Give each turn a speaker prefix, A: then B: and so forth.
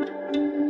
A: Música